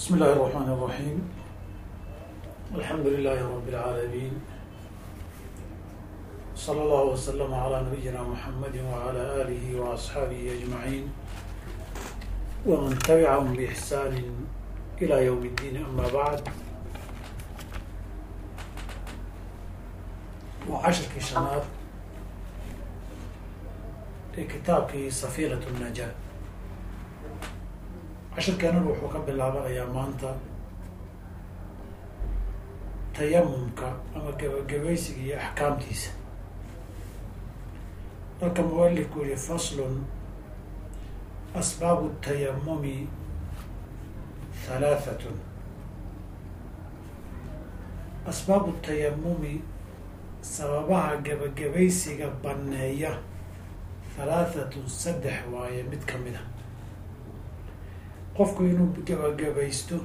بسم الله الرحمن الرحيم الحمد لله رب العالمين صلى الله وسلم على نبينا محمد وعلى آله وأصحابه أجمعين ومن تبعهم بإحسان إلى يوم الدين أما بعد وعشركii شhanaad ee kitaabkii safiinة cashirkeenana wuxuu ka bilaabanayaa maanta tayamumka ama gabagabaysiga iyo axkaamtiisa. Dalka mualifku yihi faslun asbaabu tayamumi halaahatun asbaabu tayamumi sababaha gabagabaysiga banneeya halaahatun saddex waaye mid ka mid a ah qofku inuu gebagabaysto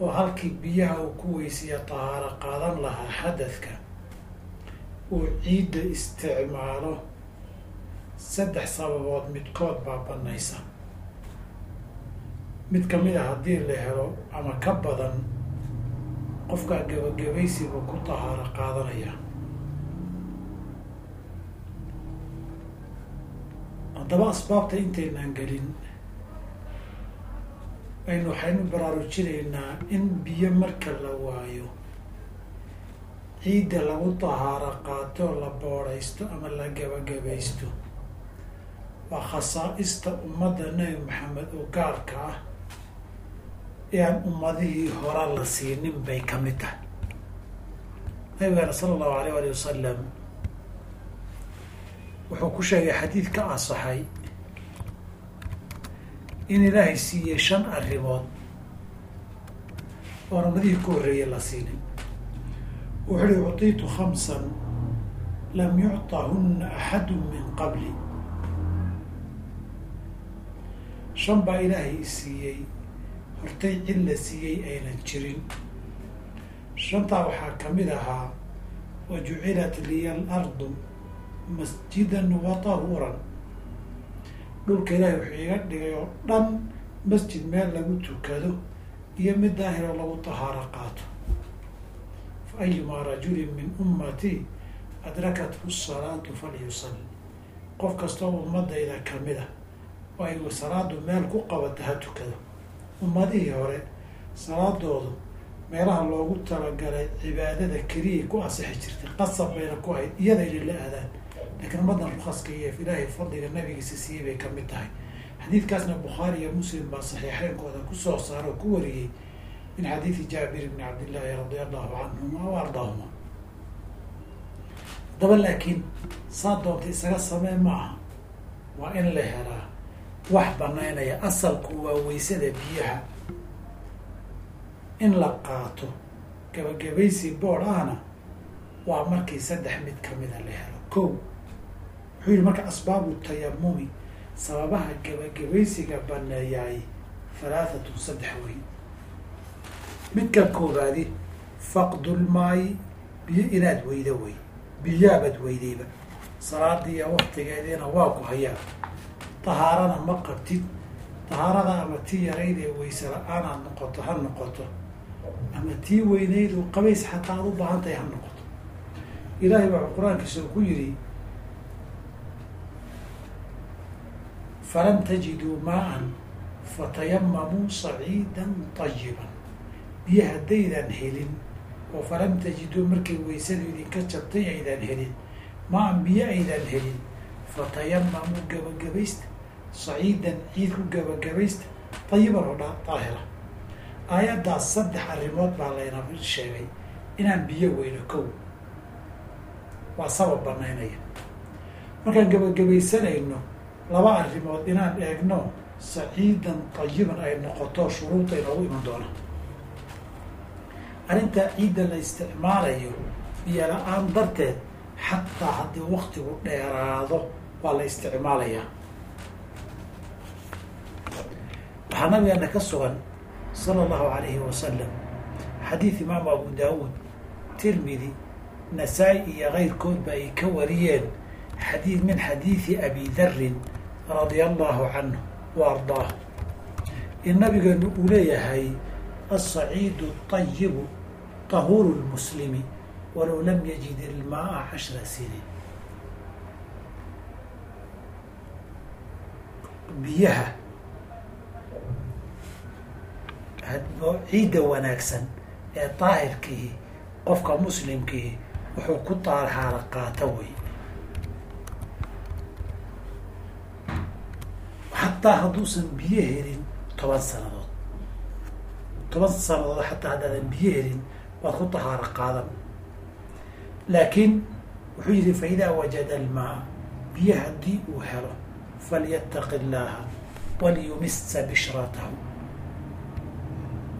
oo halkii biyaha uu ku weysiiya tahaaro qaadan lahaa xadadka uu ciidda isticmaalo saddex sababood midkood baa banaysa mid ka mid a haddii la helo ama ka badan qofkaa gebagabaysigu ku tahaaro qaadanaya. Haddaba asbaabta intaynaan gelin aynu waxaynu baraarujinaynaa in biyo marka la waayo ciidda lagu tahaaro qaato la boodhaysto ama la gebagabaysto waa khasaa-ista ummadda nebi maxamed oo gaarka ah ee aan ummadihii hora la siinin bay ka mid tahay. Nabigeena sala allahu alayh ali wasalam wuxuu ku sheegay xadiid ka asaxay in ilaahay siiyey shan arrimood oo ramadihii ku horreeyay la siinin. Wuxu uhi uctiitu khamsan lam yucطahunna axadu min qabli. Shan baa ilaahay siiyey hortay cid la siiyey aynan jirin. Shantaa waxaa ka mid ahaa wa jucilat liya alardu masjidan wa tahuuran dhulka ilaahay wuxuu iga dhigay oo dhan masjid meel lagu tukado iyo mid daahiroo lagu tahaaro qaato fa ayumaa rajulin min ummatii adrakathu salaatu falyusalli. Qof kastoo ummadayda ka mid a oo ay salaadu meel ku qabata ha tukado ummadihii hore salaadoodu meelaha loogu talagalay cibaadada keliyay ku asixi jirtay qasab bayna ku ahayd iyadayna la aadaan lakiin ummaddan rukaska iyo ilaahay fadliga nabigiisa siiyey bay ka mid tahay xadiidkaasna bukhaari iyo muslim baa saxiixeynkooda ku soo saaro oo ku wariyey min xadiidi jaabir bni cabdillaahi radia allahu canhuma wa ardaahuma haddaba laakiin saa doonta isaga samee ma aha waa in la helaa wax banaynaya asalku waa weysada biyaha in la qaato gabagabaysi bood ahna waa markii saddex mid kamida la helo ko wuxuu yihi marka asbaabu tayamumi sababaha gebagabaysiga baneeyaay halaahatun saddex wey midka koobaadi faqdulmaayi biyo inaad weydo wey biyaabad weydayba salaadiiya waktigeediina waa ku hayaa. Tahaarana ma qabtid tahaarada ama tii yarayd ee weyse la'aanaad noqoto ha noqoto. Ama tii weynayd oo qabays xataa aad u baahan tahay ha noqoto. Ilaahay waxuu qur'aankiisa ku yidhi falam tajiduu maa-an fatayamamuu saciidan tayiban biyo haddaydan helin oo falam tajiduu markay weysadu idinka jabtay aydan helin maa-an biyo aydan helin fatayamamuu gabagabaysta saciidan ciid ku gabagabaysta tayiban oo dha daahira aayaddaas saddex arrimood baa layna sheegay inaan biyo weyno kow waa sabab banaynaya markaan gabagabaysanayno laba arrimood inaan eegno saciidan tayiban ay noqoto shuruudda inoogu iman doona arrintaa ciidda la isticmaalayo biyo la'aan darteed xataa haddii waktigu dheeraado waa la isticmaalayaa. Waxaa nabigeena ka sugan sala allahu alayhi wasalam xadiid imaamu abu daawuud tirmidi nasaa-i iyo keyrkoodba ay ka wariyeen xadiid min xadiidi abi darin radia allahu canhu wa ardaahu. In nabigeenu uu leeyahay asaciidu ayibu tahuuru lmuslimi walow lam yajid ilmaa cashra sinin biyaha ciidda wanaagsan ee daahirkihi qofka muslimkihi wuxuu ku taarhaala qaata wey xataa hadduusan biyo helin toban sanadood toban sanadood xataa haddaadan biyo helin waad ku tahaaro qaadan laakiin wuxuu yihi fa idaa wajada almaa biyo haddii uu helo falyattaqi illaaha waliyumisa bishratahu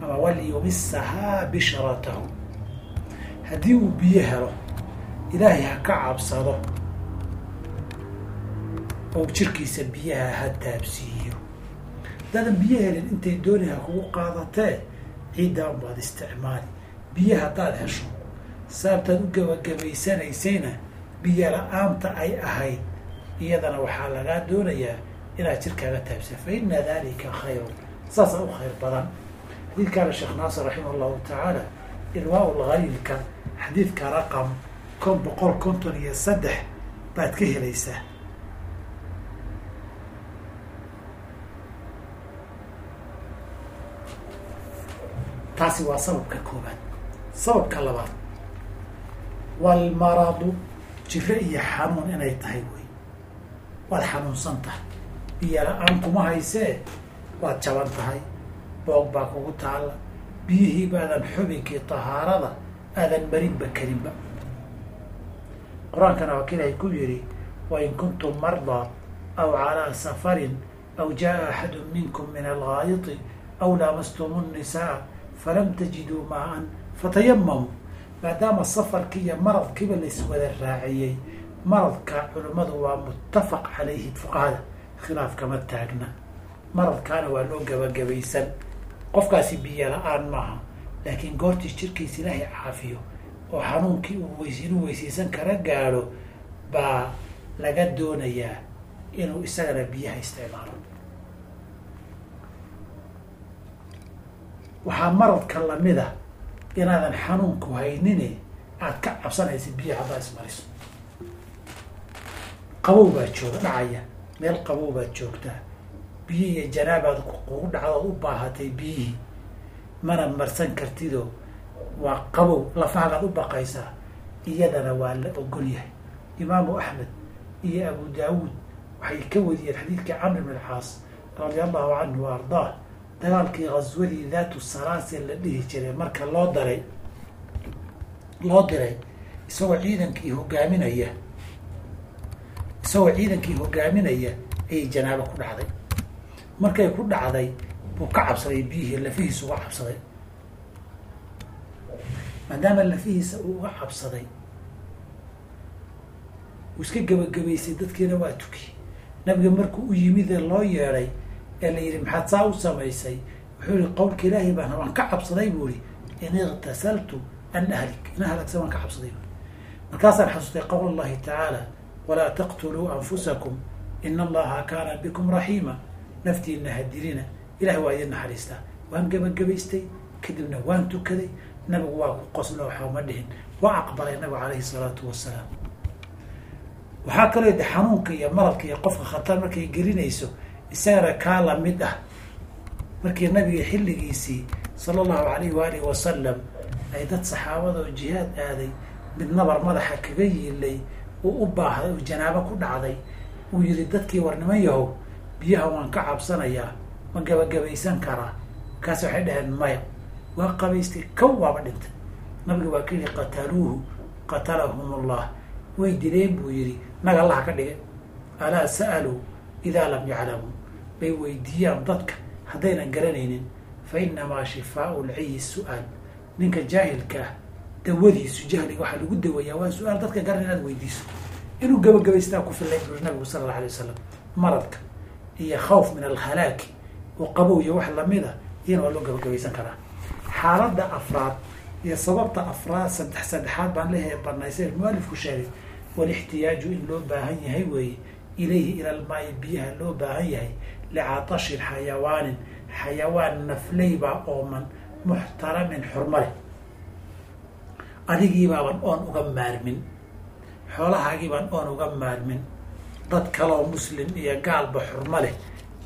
ama waliyumisahaa bishratahu haddii uu biyo helo ilaahay ha ka cabsado oo jirkiisa biyaha ha taabsiiyo haddaadan biyo helin intay dooni ha kugu qaadatee ciiddaa unbaad isticmaali. Biyo haddaad hesho saabtaad u gabagabaysanaysayna biyo la'aanta ay ahayd. Iyadana waxaa lagaa doonayaa inaad jirkaaga taabsiya fa ina dalika khayru saasaa u khayr badan. Xadiidkaana sheekh naasir raximah allahu tacaala ilwaa lgaliilka xadiidka raqam kon boqol konton iyo saddex baad ka helaysaa taasi waa sababka koobaad sababka labaad walmaradu jiro iyo xanuun inay tahay wey waad xanuunsan tahay. Biyo la'aan kuma haysee waad jaban tahay. Boog baa kugu taalla. Biyihii baadan xubinkii tahaarada aadan marinba karinba. Qur'aankana waa ka ku yidhi wain kuntum mardaa aw calaa safarin aw jaa axadu minkum min algaayiti aw laamastumu nnisaa falam tajiduu maa-an fatayamamu maadaama safarkii iyo maradkiiba laiswada raaciyey maradka culimmadu waa muttafaq calayhi fuqahada khilaaf kama taagna. Maradkaana waa loo gabagabaysan qofkaasi biyo la'aan maaha laakiin goortii jirkiisa ilaahay caafiyo oo xanuunkii uu weys inuu weysaysan kara gaadho baa laga doonayaa inuu isagana biyaha isticmaalo waxaa maradka la mid a inaadan xanuunku haynine aada ka cabsanaysa biyaha haddaad ismariso qabow baad jooga dhacaya. Meel qabow baad joogtaa biyo iyo janaabaad kugu dhacdood u baahatay biyihii. Mana marsan kartidoo waa qabow lafahagaad u baqaysaa. Iyadana waa la ogol yahay. Imaamu axmed iyo abu daawuud waxay ka wariyeen xadiidkii camr bn alcaas radia allahu canhu wa ardaah dagaalkii ghaswadii daatu salaasil la dhihi jiray marka loo daray loo diray isagoo ciidankii hogaaminaya isagoo ciidankii hogaaminaya ayay janaabo ku dhacday. Markay ku dhacday buu ka cabsaday biyihii lafihiisa uga cabsaday. Maadaama lafihiisa uu uga cabsaday uu iska gebagabaysay dadkiina waa tuki. Nabiga markuu u yimid ee loo yeedhay ee la yidhi maxaad saa u samaysay? Wuxuu yihi qowlka ilaahay baan waan ka cabsaday buu ihi in iktasaltu an ahlik ina halagsan waan ka cabsaday. Bu markaasaan xasuustay qowl allahi tacaala walaa taqtuluu anfusakum ina allaha kaana bikum raxiima naftiina hadilina ilahay waa idin naxariistaa. Waan gebagabaystay kadibna waan tukaday nabigu waa ku qoslo waxaa ma dhihin. Waa aqbalay nabigu calayhi salaatu wasalaam waxaa kaloo xanuunka iyo maradka iyo qofka khatar markay gelinayso isagana kaa la mid ah. Markii nabiga xilligiisii sala allahu alayhi waalihi wasalam ay dad saxaabada oo jihaad aaday mid nabar madaxa kaga yiilay uu u baahday oo janaabo ku dhacday uu yihi dadkii war niman yahow biyaha waan ka cabsanayaa ma gabagabaysan karaa markaas waxay dhaheen maya waa qabaystay kow waaba dhintay. Nabiga waa ka qataluuhu qatalahum allah way dileen buu yihi naga allaha ka dhigay. Alaa sa'aluu idaa lam yaclamuu bay weydiiyaan dadka haddaynan garanaynin fa inamaa shifaau lciyi su'aal. Ninka jaahilka ah dawadiisu jahliga waxaa lagu daweeyaa waa su'aal dadka garan inaad weydiiso. Inuu gabagabaystaa ku fillay buri nabigu sala alla alay wasalam maradka iyo khawf min alhalaaki oo qabow iyo wax lamida iyana waa loo gabagabaysan karaa. Xaaladda afraad iyo sababta afraad saddex saddexaad baan leeyahay banaysay mualifku sheegay walixtiyaaju in loo baahan yahay weeye ilayhi ila almaayi biyaha loo baahan yahay licatashin xayawaanin xayawaan nafley baa ooman muxtaramin xurma leh adigiibaaban oon uga maarmin xoolahaagiibaan oon uga maarmin dad kaloo muslim iyo gaalba xurma leh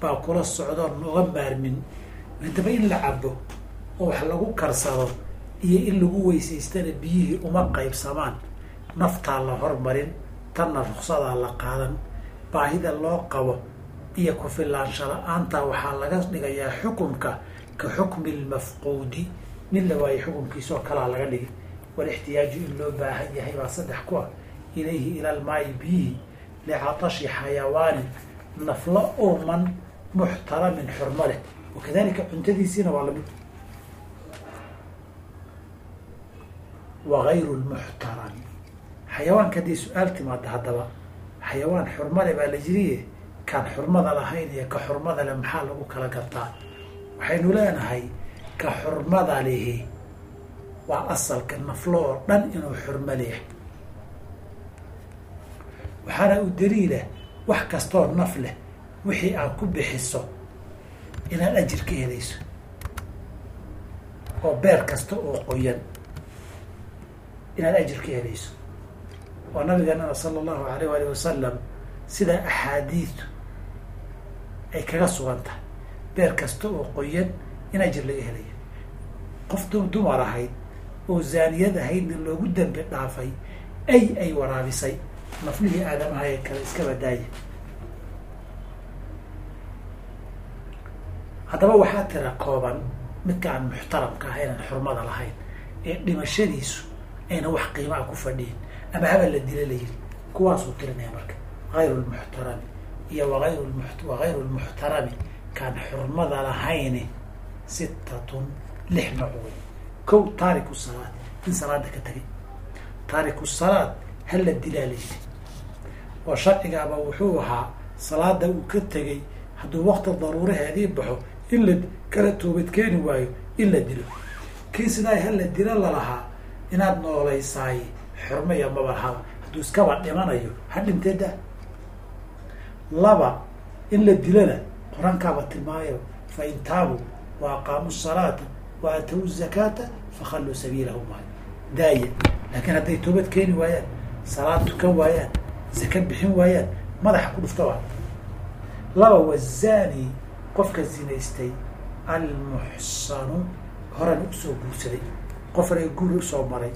baa kula socdoon uga maarmin haddaba in la cabo oo wax lagu karsado iyo in lagu weysaystana biyihii uma qaybsamaan naftaa la hormarin tanna ruksadaa la qaadan baahida loo qabo iyo ku-filaansha la'aantaa waxaa laga dhigayaa xukunka ka xukmi lmafquudi mid la waayay xukunkiisoo kalaa laga dhigi walixtiyaaju in loo baahan yahay baa saddex ku ah. Ilayhi ila lmaayi biyihii licatashi xayawaanin nafla ooman muxtaramin xurmo leh. Wakadalika cuntadiisiina waa la mid wagayru lmuxtarami xayawaanka haddii su'aal timaada haddaba xayawaan xurmale baa la jiriye kaan xurmada lahayn iyo ka xurmada leh maxaa lagu kala gartaa? Waxaynu leenahay ka xurmada lihi waa asalka naflo oo dhan inuu xurmo leeyahay. Waxaana u daliilah wax kastoo naf leh wixii aad ku bixiso inaad ajir ka helayso oo beer kasta oo qoyan inaad ajir ka helayso. Oo nabigeenana sala allahu alayh waalih wasalam sida axaadiidu ay kaga sugan tahay. Beer kasta oo qoyan in ajir laga helayo qof du dumar ahayd oo zaaniyad ahaydna loogu dambi dhaafay ay ay waraabisay naflihii aadamaha ee kale iska badaaya haddaba waxaa tira kooban midka aan muxtaramka ahaynan xurmada lahayn ee dhimashadiisu ayna wax qiimaa ku fadhiyin ama habal la dila la yiri kuwaasuu tirinaya marka. Hayru lmuxtarami iyo waayru lmuxtarami kaan xurmada lahayni sittatun lix nooc wey kow taariku salaad in salaada ka tegay. Taariku salaad hal la dilaa la yiri oo sharcigaaba wuxuu ahaa salaada uu ka tegay hadduu wakti daruuraheedii baxo in la kala toobad keeni waayo in la dilo. Kii sidaa hal la dilo lalahaa inaad noolaysaay xurmaya maba lahaba hadduu iskaba dhimanayo ha dhintee laba in la dilana qur'aankaaba tilmaayo fa in taabuu wa aqaamuu salaata wa aatawu zakaata fakhalluu sabiilahum maayo daaya. Laakiin hadday toobad keeni waayaan salaad tukan waayaan zaka bixin waayaan madaxa ku dhufta waa. Laba wazani qofka zinaystay almuxsanu horena u soo guursaday. Qofna guri u soo maray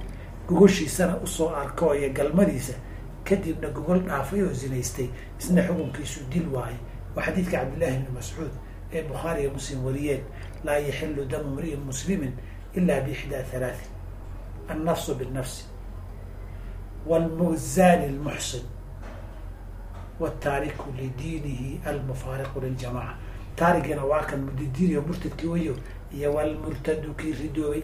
gogoshiisana u soo arko iyo galmadiisa kadibna gogol dhaafay oo zinaystay isna xukunkiisu dil waaye waa xadiidka cabdillahi bni mascuud ee bukhaari iyo muslim wariyeen. Laa yaxilu damu mri'in muslimin ila biixdaa halaatin annafsu binnafsi wlmuzani lmuxsin wtaariku lidiinihi almufaariqu liljamaca taarigina waa kan mudidiiniyo murtadkii wayo iyo walmurtadu kii ridoobay.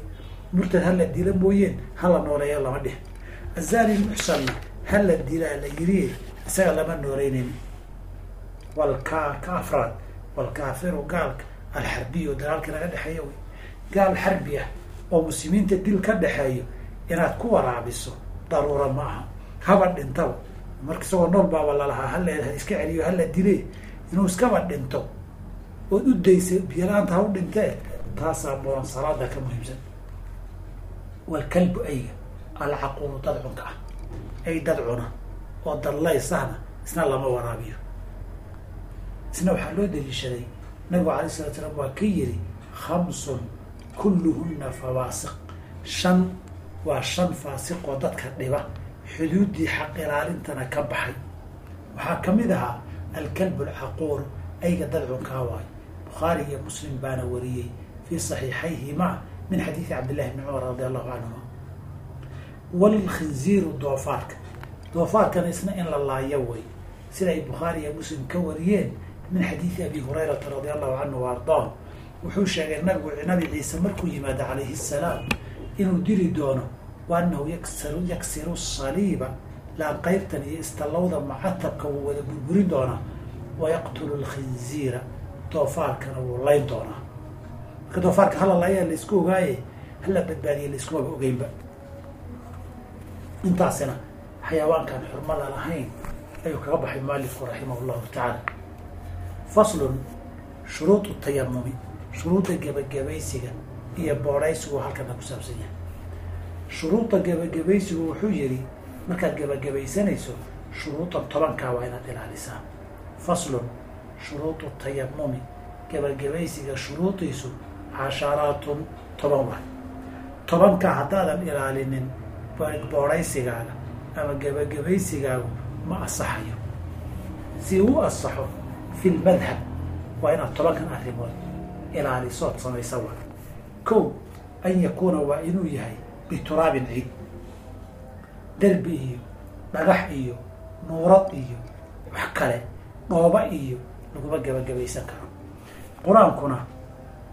Murtad hala dila mooyeen hala nooleeya lama dhih azani lmuxsanna hala dilaa la yiriye isaga lama nooleynayni walka ka afraad walkaafiru gaalka alxarbiyo dagaalkii laga dhexeeyo wy gaal xarbi ah oo muslimiinta dil ka dhexeeyo inaad ku waraabiso daruura ma aha haba dhintaba marka isagoo nool baaba lalahaa hala iska celiyo hala dile inuu iskaba dhinto ood u daysay biyalaanta ha u dhintee taasaa mudan salaada ka muhiimsan walkalbu ayga alcaquulu dad cunka ah ay dad cuna oo dadlaysahna isna lama waraabiyo. Isna waxaa loo daliishaday. Nabigu alay salatu salaam waa ka yiri khamsun kulluhuna fawaasiq. Shan waa shan faasiq oo dadka dhiba. Xuduuddii xaq ilaalintana ka baxay. Waxaa ka mid ahaa alkalbu alcaquur ayga dad cunkaa waayo bukhaari iyo muslim baana wariyey fii saxiixayhima min xadiidi cabdillahi bni cumar radi allahu canhuma walkhinziiru doofaarka doofaarkana isna in la laayo way sida ay bukhaari iyo muslim ka wariyeen min xadiidi abi hurayrata radi allahu canhu wa ardaah wuxuu sheegay nabigu nabi ciise markuu yimaado calayhi salaam inuu dili doono wa anahu yaksaru yaksiru saliiba laanqaybtan iyo istallowda macatabka wuu wada burburin doonaa wayaqtulu lkhinziira doofaarkana wuu layn doonaa marka doofaarka hala laayaa la isku ogaaye hala badbaadiye laiskumaba ogeynba intaasina xayawaankan xurmada lahayn ayuu kaga baxay mualifku raximah llahu tacaala. Faslun shuruudu tayamumi shuruudda gebagabaysiga iyo boodhaysigu halkana ku saabsan yahay. Shuruudda gebagabaysigu wuxuu yidhi markaad gebagabaysanayso shuruudan tobankaa waa inaad ilaalisaa. Faslun shuruudu tayamumi gebagabaysiga shuruudiisu casharaatun toban waay tobankaa haddaadan ilaalinin boodhaysigaaga ama gebagabaysigaagu ma asaxayo. Si uu asaxo fi lmadhab waa inaad tobankan arrimood ilaalisood samaysa waa kow an yakuuna waa inuu yahay bituraabin ciid. Derbi iyo dhagax iyo nuurad iyo wax kale dhooba iyo laguma gebagabaysan karo. Qur'aankuna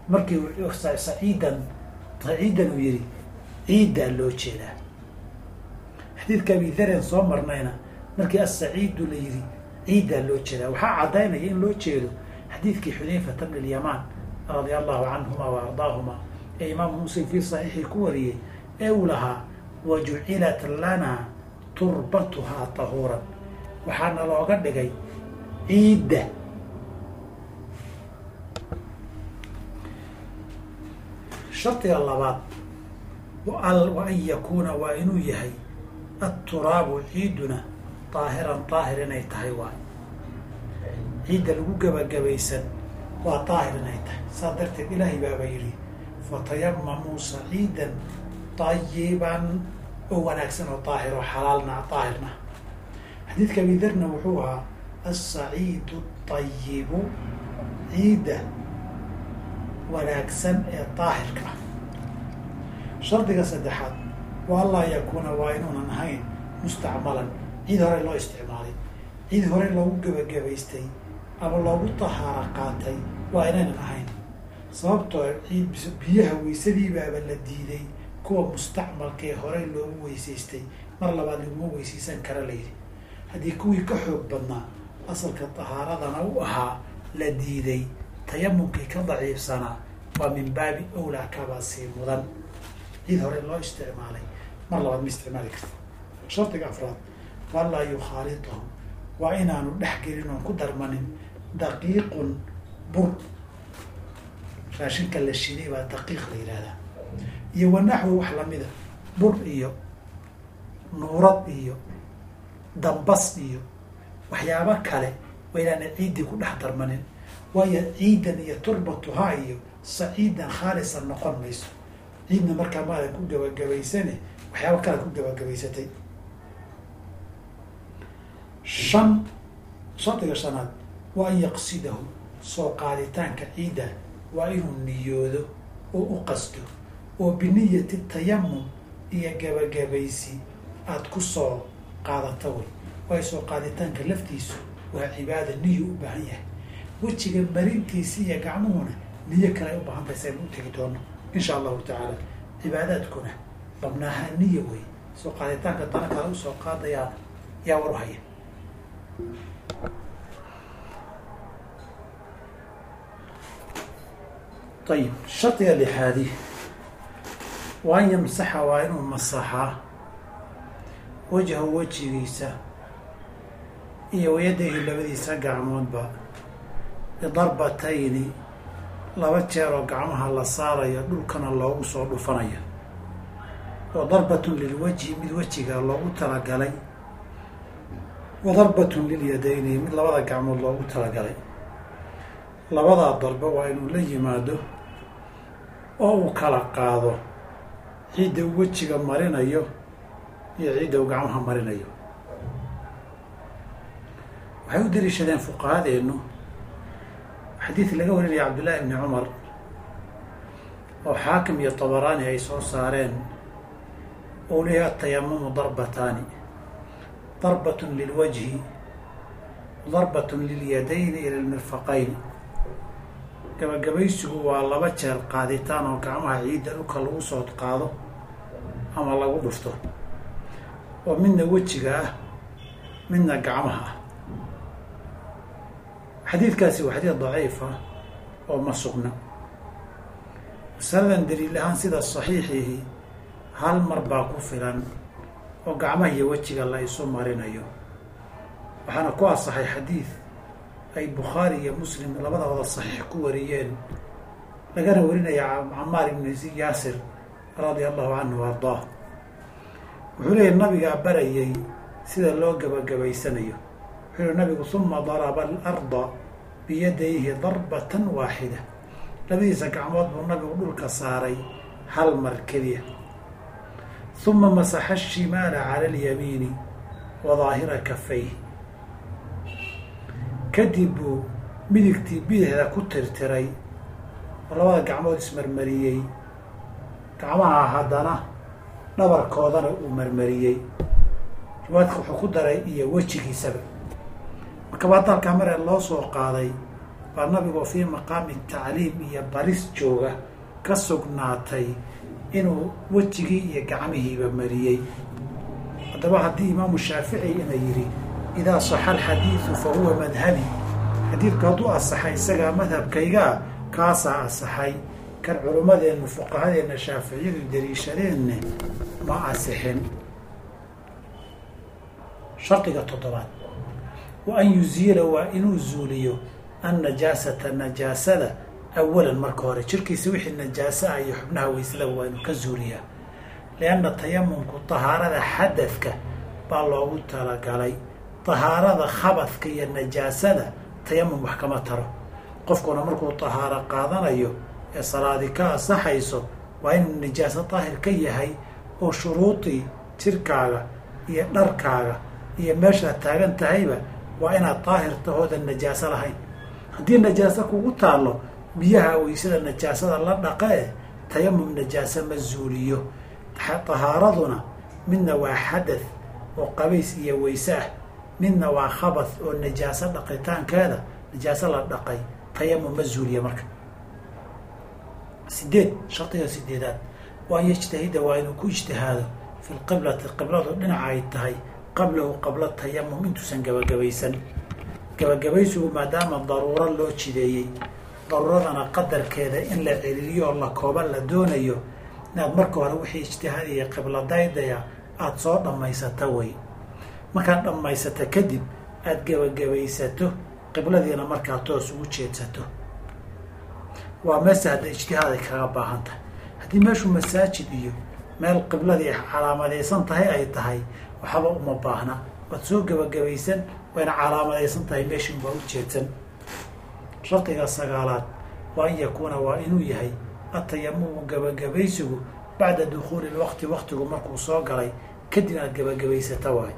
markii saciidan saciidan uu yihi ciiddaa loo jeedaa xadiidka abidaren soo marnayna markii asaciidu la yihi ciiddaa loo jeedaa waxaa caddaynaya in loo jeedo xadiidkii xudayfata bn lyamaan radia allahu canhuma wa ardaahuma ee imaamu muslim fii saxiixii ku wariyey ee uu lahaa wa jucilat lanaa turbatuhaa tahuuran. Waxaana looga dhigay ciidda. Shardiga labaad wa an yakuuna waa inuu yahay atturaabu ciiduna daahiran daahir inay tahay waay ciidda lagu gebagabaysan waa daahir inay tahay saa darteed ilaahay baaba yidhi fatayamamuu saciidan dayiban oo wanaagsan oo daahir oo xalaalna daahirna xadiidka abidarna wuxuu ahaa alsaciidu dayibu ciidda wanaagsan ee daahirka ah shardiga saddexaad wa allaa yakuuna waa inuunan ahayn mustacmalan. Ciid hore loo isticmaalay ciid hore loogu gebagabaystay ama loogu tahaaro qaatay waa inaynan ahayn. Sababtoo ciid biyaha weysadiibaaba la diiday kuwa mustacmalkaee horey loogu weysaystay. Mar labaad laguma weysaysan kara layidhi haddii kuwii ka xoog badnaa asalka tahaaradana u ahaa la diiday. Tayamumkii ka daciifsanaa waa min baabi owlaa kabaa sii mudan. Ciid hore loo isticmaalay mar labaad ma isticmaali karta shardiga afraad. Walaa yukhaalitahu waa inaanu dhex gelin oon ku darmanin daqiiqun bur. Raashinka la shiday baa daqiiq la yidhahdaa iyo wanaxwi wax lamida bur iyo nuurad iyo dambas iyo waxyaabo kale waa inaana ciiddii ku dhex darmanin. Waayo ciidan iyo turbatuhaa iyo saciidan khaalisan noqon mayso. Ciidna markaa maadan ku gabagabaysane waxyaabo kale ku gabagabaysatay. Shan shardiga shanaad waa an yaqsidahu soo qaaditaanka ciidda waa inuu niyoodo oo u qasto oo biniyati tayamum iyo gabagabaysi aada ku soo qaadata way waayo soo qaaditaanka laftiisu waa cibaada niyo u baahan yahay. Wejiga marintiisi iyo gacmuhuna niyo kale ay u baahan tahay saynu u tegi doono insha allahu tacaala. Cibaadaadkuna babnaaha niya wey soo qaaditaanka dana kale u soo qaadayaana yaa war u haya. Ayib shardiga lixaadi. Waa an yamsaxa waa inuu masaxaa wajhahu wejigiisa iyo wayadayhi labadiisa gacmoodba. Bidarbatayni laba jeer oo gacmaha la saarayo dhulkana loogu soo dhufanayo wa darbatun lilwajhi mid wejiga loogu talagalay. Wa darbatun lilyadayni mid labada gacmood loogu talagalay. Labadaa darbe waa inuu la yimaado oo uu kala qaado ciidda uu wejiga marinayo iyo ciidda uu gacmaha marinayo. Waxay u daliishadeen fuqahadeennu xadiid laga warinaya cabdullaahi ibni cumar oo xaakim iyo tabaraani ay soo saareen ou leeyahy atayamumu darbataani. Darbatun lilwajhi darbatun lilyadayni ila lmirfaqayn gabagabaysigu waa laba jeer qaaditaan oo gacmaha ciidda dhulka lagu soo qaado ama lagu dhufto. Oo midna wejiga ah midna gacmaha ah. Xadiidkaasi waa xadiid daciif ah oo ma sugna. Masaladan daliil ahaan sida saxiixihi hal mar baa ku filan oo gacmaha iyo wejiga la isu marinayo. Waxaana ku asaxay xadiid ay bukhaari iyo muslim labadooda saxiix ku wariyeen lagana warinaya camaar ibni yaasir radia allahu canhu ardaah wuxuu leeyahy nabigaa barayay sida loo gabagabaysanayo. Wuxuu yihi nabigu uma daraba alarda biyadayhi darbatan waaxida labadiisa gacmood buu nabigu dhulka saaray hal mar keliya uma masaxa ashimaala cala alyamiini wa daahira kafayhi kadib buu midigtii bidixda ku tirtiray oo labada gacmood ismarmariyey gacmaha haddana dhabarkoodana uu marmariyey riwaadka wuxuu ku daray iyo wejigiisaba markaba hadda halkaa maree loo soo qaaday baa nabigoo fii maqaami tacliim iyo baris jooga ka sugnaatay inuu wejigii iyo gacmihiiba mariyey. Haddaba haddii imaamu shaafici ina yidhi idaa saxa alxadiidu fa huwa madhabi. Xadiidku hadduu asaxay isagaa madhabkaygaa kaasaa asaxay. Kan culummadeennu fuqahadeenna shaaficiyadu daliishadeenne ma asixin. Shardiga toddobaad. Wa an yuziila waa inuu zuuliyo annajaasata najaasada awalan marka hore jirkiisa wixii najaaso ah iyo xubnaha wayslaba waa inuu ka zuuliyaa lianna tayamumku tahaarada xadadka baa loogu talagalay tahaarada khabadka iyo najaasada tayamum wax kama taro qofkuna markuu tahaaro qaadanayo ee salaadi ka asaxayso waa inuu najaaso daahir ka yahay oo shuruudii jirkaaga iyo dharkaaga iyo meeshaad taagan tahayba waa inaad daahir tahoodan najaaso lahayn haddii najaaso kugu taallo biyaha weysada najaasada la dhaqee tayamum najaaso ma zuuliyo. Tahaaraduna midna waa xadath oo qabays iyo weyse ah midna waa khabath oo najaaso dhaqitaankeeda najaaso la dhaqay tayamum ma zuuliya marka. Sideed shardiga sideedaad waa an yajtahida waa inuu ku ijtihaado fi lqiblati qibladu dhinaca ay tahay qablahu qabla tayamum intuusan gabagabaysan. Gabagabaysigu maadaama daruuro loo jideeyey daruuradana qadarkeeda in la celiliyo oo la kooban la doonayo inaad marka hore wixii ijtihaadiya qibla daydaya aada soo dhammaysata way. Markaad dhammaysata kadib aada gebagabaysato qibladiina markaa toos ugu jeedsato. Waa meese hadda ijtihaaday kaga baahan tahay. Haddii meeshu masaajid iyo meel qibladii calaamadaysan tahay ay tahay waxba uma baahna. Waad soo gebagabaysan wayna calaamadaysan tahay meeshin waa u jeedsan shardiga sagaalaad waa an yakuuna waa inuu yahay atayamumu gebagabaysigu bacda dukhuuli lwaqti waqtigu markuu soo galay kadib aad gebagabaysata waay.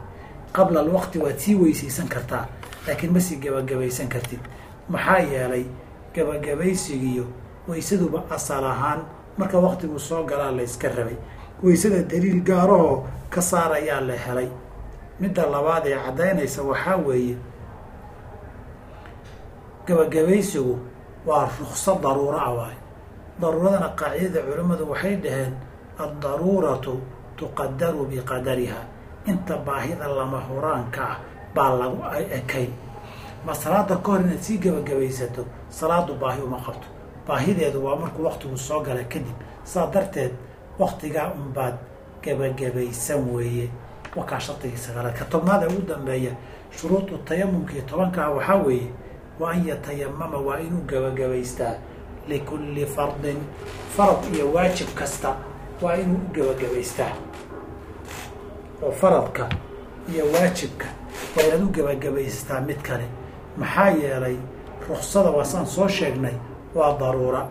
Qabla alwaqti waad sii weysaysan kartaa laakiin ma sii gebagabaysan kartid. Maxaa yeelay gebagabaysigiyo weysaduba asal ahaan marka waqtigu soo galaa la yska rabay. Weysada daliil gaarahoo ka saarayaa la helay. Midda labaad ee caddaynaysa waxaa weeye gebagabaysigu waa rukso daruuro ah waay daruuradana qaacidada culimmadu waxay dhaheen addaruuratu tuqadaru biqadariha. Inta baahida lama huraanka ah baa lagu ekayn. Ma salaada ka hor inaad sii gebagabaysato salaadu baahi uma qabto. Baahideedu waa markuu waqtigu soo gala kadib. Saa darteed waktigaa unbaad gebagabaysan weeye. Wakaa shardigii sagaalaad ka tobnaad ee ugu dambeeya shuruudu tayamumkii tobankaa waxaa weeye wa an yatayamama waa inuu gebagabaystaa likulli fardin farad iyo waajib kasta waa inuu u gebagabaystaa oo faradka iyo waajibka waa inaad u gebagabaystaa mid kale maxaa yeelay ruksada waa saan soo sheegnay waa daruura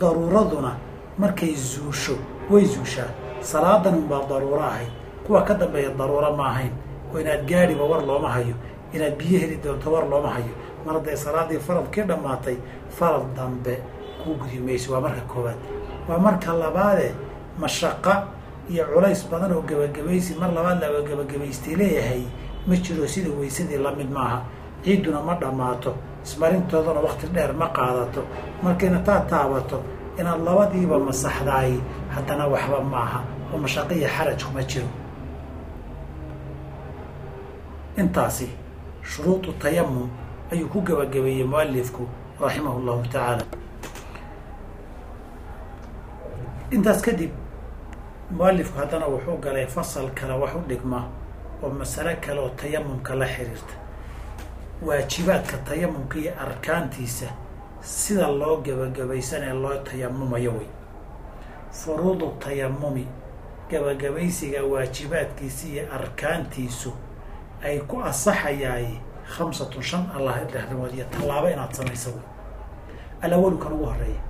daruuraduna markay zuusho way zuushaa salaadan unbaa daruuro ahayd kuwa ka dambeeya daruuro ma ahayn oo inaad gaadhiba war looma hayo inaad biyo heli doonto war looma hayo mar hadday salaadii faradkii dhammaatay farad dambe kuu gudi mayso waa marka koowaad. Waa marka labaadee mashaqa iyo culays badan oo gebagabaysi mar labaad laba gebagabaystay leeyahay ma jiro sida weysadii la mid maaha. Ciidduna ma dhammaato. Ismarintoodana wakti dheer ma qaadato. Markayna taa taabato inaad labadiiba masaxdaay haddana waxba maaha oo mashaqiya xaraj kuma jiro. Intaasi shuruudu tayamum ayuu ku gebagabeeyey mualifku raximah llahu tacaala. Intaas kadib mualifku haddana wuxuu galay fasal kale wax u dhigma oo masale kale oo tayamumka la xiriirta. Waajibaadka tayamumka iyo arkaantiisa sida loo gebagabaysanee loo tayamumayo wey. Furuudu tayamumi gebagabaysiga waajibaadkiisa iyo arkaantiisu ay ku asaxayaay khamsatun shan allah arrimood iyo tallaabo inaad samayso wey alawalu kan ugu horreeya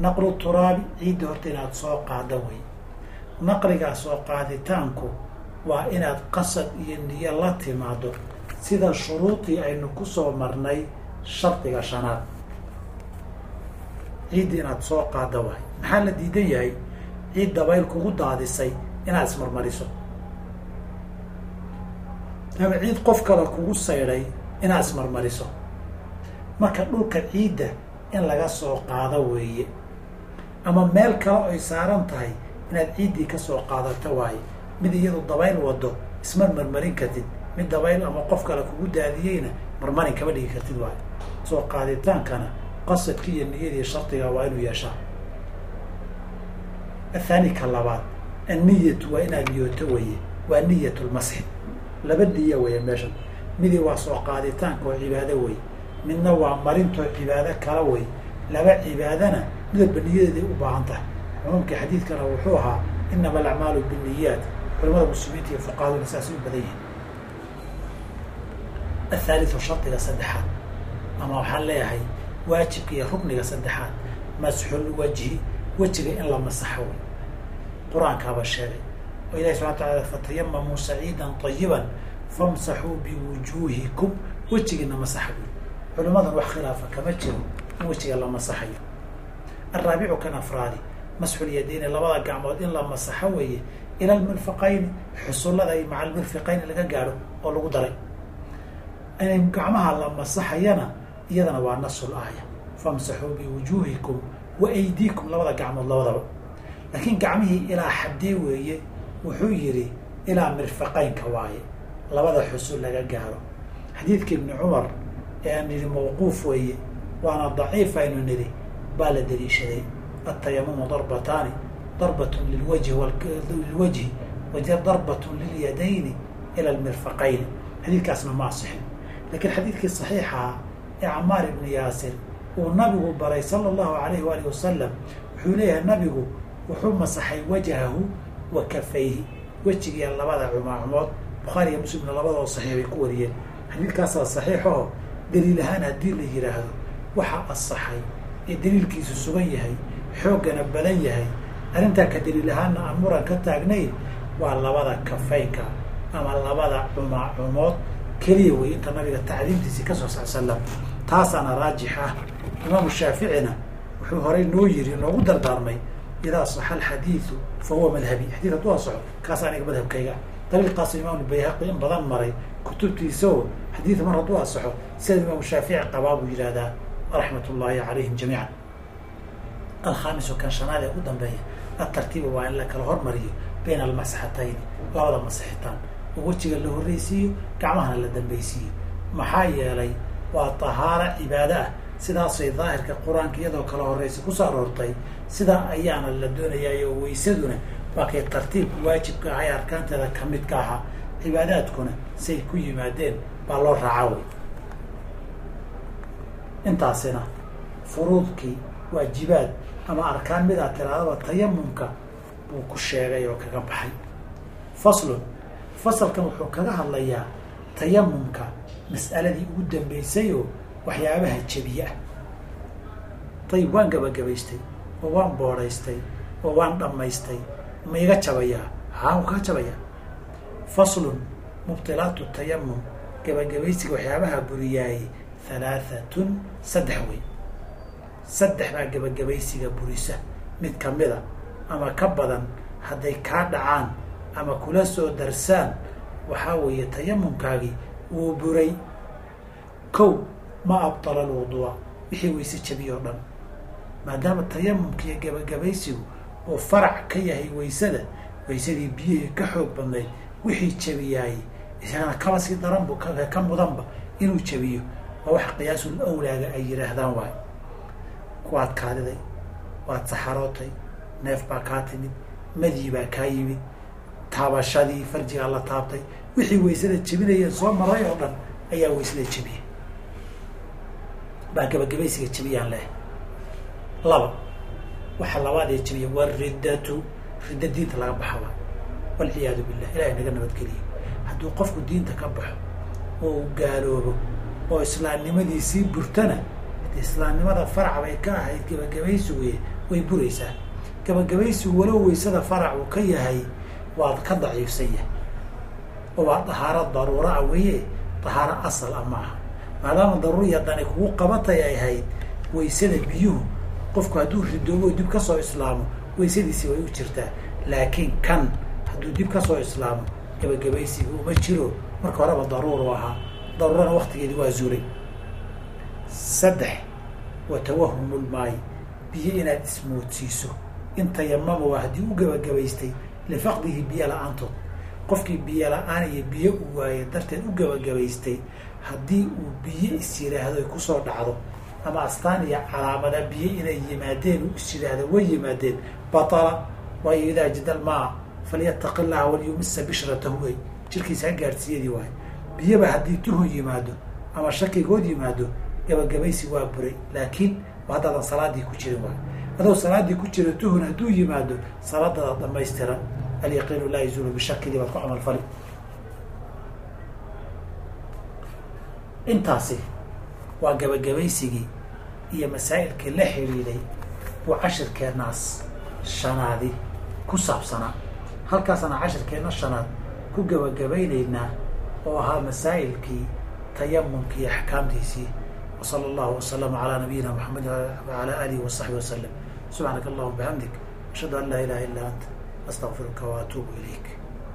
naqlu turaabi ciidda horta inaad soo qaada wey naqligaa soo qaaditaanku waa inaad qasad iyo niyo la timaado sida shuruudii aynu ku soo marnay shardiga shanaad. Ciidda inaad soo qaada waay maxaa la diidan yahay? Ciid dabayl kugu daadisay inaad ismarmariso. Ama ciid qof kale kugu saydhay inaad ismarmariso. Marka dhulka ciidda in laga soo qaado weeye. Ama meel kale oy saaran tahay inaad ciiddii ka soo qaadato waaye. Mid iyadu dabayl wado ismar marmarin kartid. Mid dabayl ama qof kale kugu daadiyeyna marmarin kama dhigi kartid waayo soo qaaditaankana qasadki iyo niyadii shardiga waa inuu yeeshaa. Athaani ka labaad anniyatu waa inaad niyooto weeye. Waa niyat lmasxi laba niya weeye meeshan midii waa soo qaaditaanka oo cibaado wey. Midna waa marintoo cibaado kala wey. Laba cibaadana midalba niyadeeday u baahan tahay. Cumuumkii xadiidkana wuxuu ahaa inama alacmaalu binniyaat. Culamada muslimiinta iyo fuqahaduna saasay u badan yihiin. Athaaliu shardiga saddexaad. Ama waxaan leeyahay waajibka iyo rukniga saddexaad. Masxul wajhi wejiga in la masaxo wey. Qur'aankaaba sheegay oo ilahi subxana wataala fatayamamuu saciidan ayiban famsaxuu biwujuuhikum wejigiina masaxa wey culimadan wax khilaafa kama jiro in wejiga la masaxayo. Araabicu kan afraadi masxul yadayni labada gacmood in la masaxo weeye ila lmirfaqayni xusullada ay maca almirfiqayni laga gaadho oo lagu daray. Inay gacmaha la masaxayana iyadana waa nasul aaya. Famsaxuu biwujuuhikum wa aydiikum labada gacmood labadaba. Laakiin gacmihii ilaa xaddee weeye wuxuu yidhi ilaa mirfaqaynka waaye labada xusul laga gaaro. Xadiidka ibni cumar ee aan nidhi mawquuf weeye waana daciif aynu nidhi baa la daliishaday atayamumu darbataani darbatun lilwajhi lilwajhi wa darbatun lilyadayni ila lmirfaqayni xadiidkaasna ma asixin lakiin xadiidkii saxiixaa ee camaar ibni yaasir uu nabigu baray sala allahu alayhi waalihi wasalam wuxuu leeyahay nabigu wuxuu masaxay wajhahu wa kafayhi. Wejigiiya labada cumaacmood bukhaari iyo muslimna labadoo saxiix bay ku wariyeen. Xadiidkaasaa saxiixaho daliil ahaan haddii la yidhaahdo waxaa asaxay ee daliilkiisu sugan yahay xooggana badan yahay. Arrintaa ka daliil ahaanna aan muran ka taagnayn waa labada kafaynka ama labada cumaacumood keliya wey inta nabiga tacliimtiisii ka soo sacsalam taasaana raajix ah. Imaamu shaaficina wuxuu horay noo yiri noogu dardaarmay idaa saxa alxadiidu fa huwa madhabi. Xadiid hadduu asaxo kaas aniga madhabkayga dariiqaas imaamu bayhaqi in badan maray kutubtiisao xadiid mar hadduu asaxo sida imaamu shaafici qabaa buu yidhaahdaa raxmat ullaahi calayhim jamiican. Alkhaamisu kan shanaad ee u dambeeya atartiiba waa in la kala hormariyo bayna almasxatayni labada masixitaan oo wejiga la horreysiiyo gacmahana la dambaysiiyo. Maxaa yeelay waa tahaara cibaado ah. Sidaasay daahirka qur'aanka iyadoo kala horreysa ku soo aroortay sidaa ayaana la doonayaay oo weysaduna waa kay tartiibka waajibka ah ee arkaanteeda ka mid ka ahaa cibaadaadkuna say ku yimaadeen baa loo raacaa wey intaasina furuudkii waajibaad ama arkaan midaa tiraadaba tayamumka buu ku sheegay oo kaga baxay. Faslun fasalkan wuxuu kaga hadlayaa tayamumka mas'aladii ugu dambeysay oo waxyaabaha jebiye ah. Dayib waan gabagabaystay oo waan boodhaystay oo waan dhammaystay ma iga jabayaa haa wuu kaa jabayaa faslun mubtilaatu tayamum gabagabaysiga waxyaabaha buriyaayey halaahatun saddex wey saddex baa gabagabaysiga burisa. Mid kamida ama ka badan hadday kaa dhacaan ama kula soo darsaan waxaa weeye tayamumkaagii wuu buray. Kow ma abtala alwuduuca wixii weyse jabiye oo dhan. Maadaama tayamumkiiyo gabagabaysigu uu farac ka yahay weysada weysadii biyihii ka xoog badnayd wixii jabiyaayey isagana kaba sii daranbu ka mudanba inuu jabiyo waa wax qiyaasul awlaaga ay yidhaahdaan waay. Kuwaad kaadiday waad saxarootay neef baa kaa timid madyi baa kaa yimid taabashadii farjigaa la taabtay wixii weysada jebinayeen soo maray oo dhan ayaa weysada jebiyey baa gabagabaysiga jebiyaan leh. Laba waxa labaad ee jebiya waa riddatu ridda diinta laga baxa walciyaadu billah ilahay naga nabadgeliya hadduu qofku diinta ka baxo oo gaaloobo oo islaamnimadiisii burtana islaamnimada farac bay ka ahayd gabagabaysigu way buraysaa. Gabagabaysigu walow weysada farac uu ka yahay waad ka daciifsan yahay. Oo waa dahaaro daruura ah weeye dahaaro asal ah maaha. Maadaama daruuriya dani kugu qabatay ay ahayd waysada biyuhu qofku hadduu ridoobo oo dib ka soo islaamo waysadiisi way u jirtaa. Laakiin kan hadduu dib ka soo islaamo gabagabaysiga uma jiro. Marka horeba daruuru ahaa. Daruurana waktigeedi waa zuulay. Saddex wa tawahumulmaay biyo inaad ismoodsiiso. Inta yamama waa haddii u gabagabaystay lifaqdihi biyo la'aantood qofkii biyo la'aan iyo biyo u waaye darteed u gabagabaystay haddii uu biyo is yidhaahdo ay ku soo dhacdo ama astaan iyo calaamada biyo inay yimaadeen is yidhaahdo way yimaadeen batala waayo idaa jidal maa falyataqi llaha walyumisa bishratahu wey jirkiisa ha gaadhsiiyadii waayo biyoba haddii tuhun yimaado ama shakigood yimaado gabagabaysi waa buray laakiin haddaadan salaadii ku jirin waayo adoo salaadii ku jira tuhun hadduu yimaado salaadada dhamaystiran alyaqiinu laa yazuulu bishakidii baad ku camal fali. Intaasi waa gabagabaysigii iyo masaa'ilkii la xidhiiday uu cashirkeennaas shanaadi ku saabsanaa. Halkaasana cashirkeenna shanaad ku gabagabaynaynaa oo ahaa masaa'ilkii tayamumka iyo axkaamtiisii. Wa sala allahu wasalama calaa nabiyina maxamed wacalaa aalihi wasaxbi wasalam subxaanaka allahuma bixamdik ashhadu an laa ilaha illa anta astaqfiruka wa atuubu ilayk